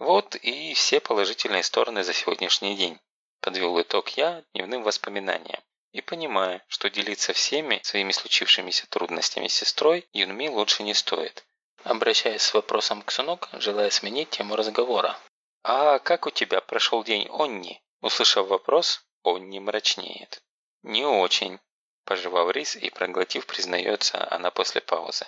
Вот и все положительные стороны за сегодняшний день. Подвел итог я дневным воспоминаниям. И понимая, что делиться всеми своими случившимися трудностями с сестрой Юнми лучше не стоит. Обращаясь с вопросом к Сунок, желая сменить тему разговора. «А как у тебя прошел день Онни?» Услышав вопрос, Онни мрачнеет. «Не очень», – пожевав рис и проглотив, признается она после паузы.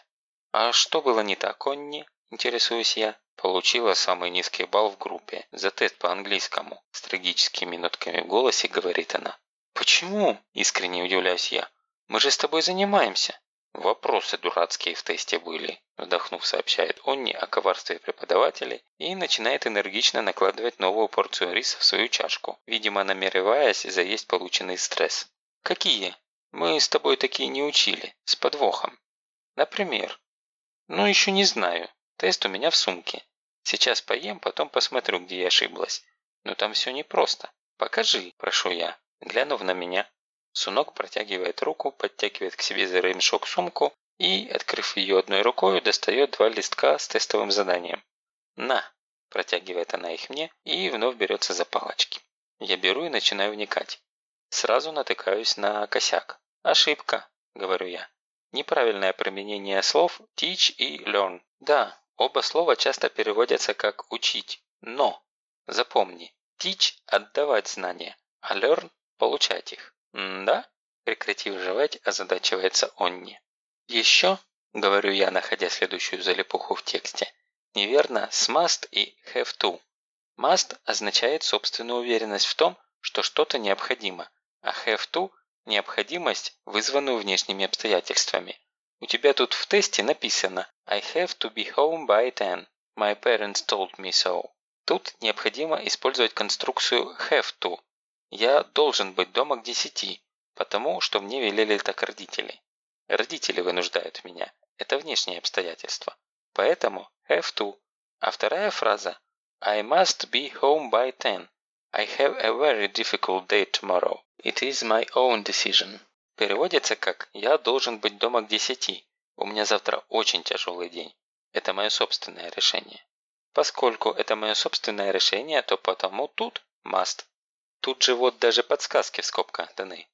«А что было не так, Онни?» – интересуюсь я. Получила самый низкий балл в группе за тест по английскому. С трагическими нотками в голосе говорит она. «Почему?» – искренне удивляюсь я. «Мы же с тобой занимаемся». «Вопросы дурацкие в тесте были», – вздохнув, сообщает Онни о коварстве преподавателей и начинает энергично накладывать новую порцию риса в свою чашку, видимо, намереваясь заесть полученный стресс. «Какие? Мы с тобой такие не учили, с подвохом». «Например?» «Ну, еще не знаю. Тест у меня в сумке. Сейчас поем, потом посмотрю, где я ошиблась. Но там все непросто. Покажи, прошу я. Глянув на меня, Сунок протягивает руку, подтягивает к себе за ремешок сумку и, открыв ее одной рукой, достает два листка с тестовым заданием. «На!» – протягивает она их мне и вновь берется за палочки. Я беру и начинаю вникать. Сразу натыкаюсь на косяк. «Ошибка», – говорю я. Неправильное применение слов teach и learn. Да, оба слова часто переводятся как «учить», но запомни, teach – отдавать знания, а learn получать их. «Да?» – прекратив жевать, озадачивается Онни. «Еще?» – говорю я, находя следующую залипуху в тексте. Неверно с must и have to. Must означает собственную уверенность в том, что что-то необходимо, а have to – необходимость, вызванную внешними обстоятельствами. У тебя тут в тесте написано «I have to be home by ten. My parents told me so». Тут необходимо использовать конструкцию have to, я должен быть дома к десяти, потому что мне велели так родители. Родители вынуждают меня. Это внешние обстоятельства. Поэтому have to. А вторая фраза I must be home by ten. I have a very difficult day tomorrow. It is my own decision. Переводится как «Я должен быть дома к десяти. У меня завтра очень тяжелый день. Это мое собственное решение». Поскольку это мое собственное решение, то потому тут must. Тут же вот даже подсказки в скобках даны.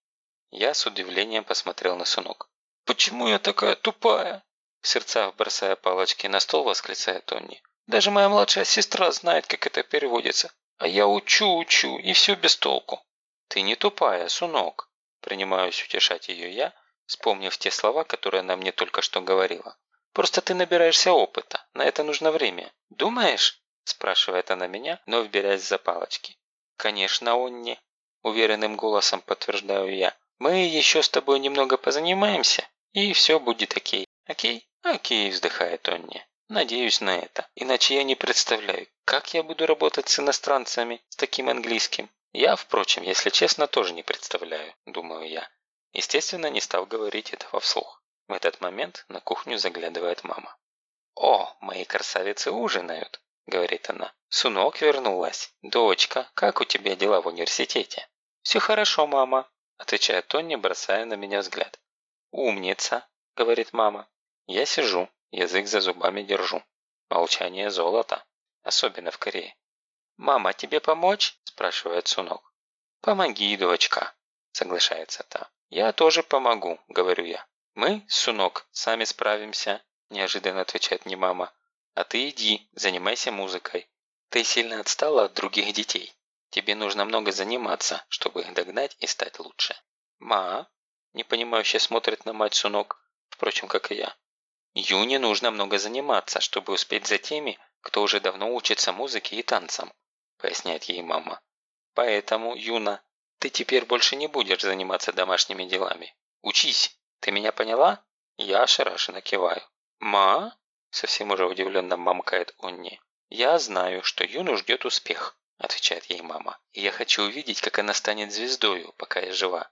Я с удивлением посмотрел на сунок. «Почему я такая тупая?» В сердцах бросая палочки на стол, восклицает Тони. «Даже моя младшая сестра знает, как это переводится. А я учу, учу, и все без толку». «Ты не тупая, сунок», принимаюсь утешать ее я, вспомнив те слова, которые она мне только что говорила. «Просто ты набираешься опыта, на это нужно время. Думаешь?» спрашивает она меня, но берясь за палочки. «Конечно, Онни», – уверенным голосом подтверждаю я. «Мы еще с тобой немного позанимаемся, и все будет окей. Окей?» «Окей», – вздыхает Онни. «Надеюсь на это. Иначе я не представляю, как я буду работать с иностранцами с таким английским. Я, впрочем, если честно, тоже не представляю», – думаю я. Естественно, не стал говорить этого вслух. В этот момент на кухню заглядывает мама. «О, мои красавицы ужинают!» говорит она. «Сунок вернулась. Дочка, как у тебя дела в университете?» «Все хорошо, мама», отвечает Тони, бросая на меня взгляд. «Умница», говорит мама. Я сижу, язык за зубами держу. Молчание золото, особенно в Корее. «Мама, тебе помочь?» спрашивает Сунок. «Помоги, дочка», соглашается та. «Я тоже помогу», говорю я. «Мы, Сунок, сами справимся», неожиданно отвечает мне мама. А ты иди, занимайся музыкой. Ты сильно отстала от других детей. Тебе нужно много заниматься, чтобы их догнать и стать лучше. Ма, непонимающе смотрит на мать Сунок, впрочем, как и я. Юне нужно много заниматься, чтобы успеть за теми, кто уже давно учится музыке и танцам, поясняет ей мама. Поэтому, Юна, ты теперь больше не будешь заниматься домашними делами. Учись. Ты меня поняла? Я ошарашенно киваю. Ма? Совсем уже удивленно мамкает Онни. «Я знаю, что Юну ждет успех», – отвечает ей мама. «И я хочу увидеть, как она станет звездою, пока я жива.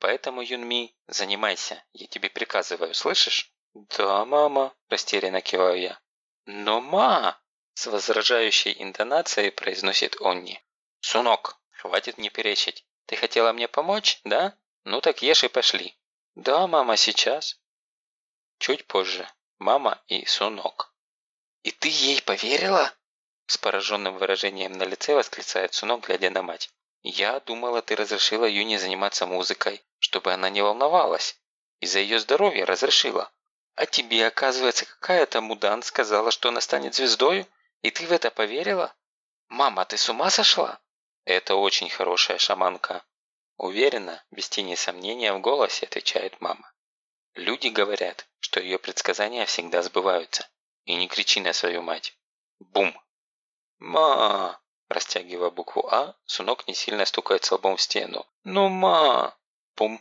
Поэтому, Юнми, занимайся, я тебе приказываю, слышишь?» «Да, мама», – растерянно киваю я. «Но, ма!» – с возражающей интонацией произносит Онни. «Сунок, хватит мне перечить. Ты хотела мне помочь, да? Ну так ешь и пошли». «Да, мама, сейчас». Чуть позже. Мама и Сунок. «И ты ей поверила?» С пораженным выражением на лице восклицает Сунок, глядя на мать. «Я думала, ты разрешила Юне заниматься музыкой, чтобы она не волновалась. И за ее здоровье разрешила. А тебе, оказывается, какая-то мудан сказала, что она станет звездою? И ты в это поверила? Мама, ты с ума сошла?» «Это очень хорошая шаманка». Уверенно, без тени сомнения в голосе отвечает мама. Люди говорят, что ее предсказания всегда сбываются. И не кричи на свою мать. Бум! «Ма!» Растягивая букву «А», Сунок не сильно стукает лбом в стену. «Ну, ма!» Пум!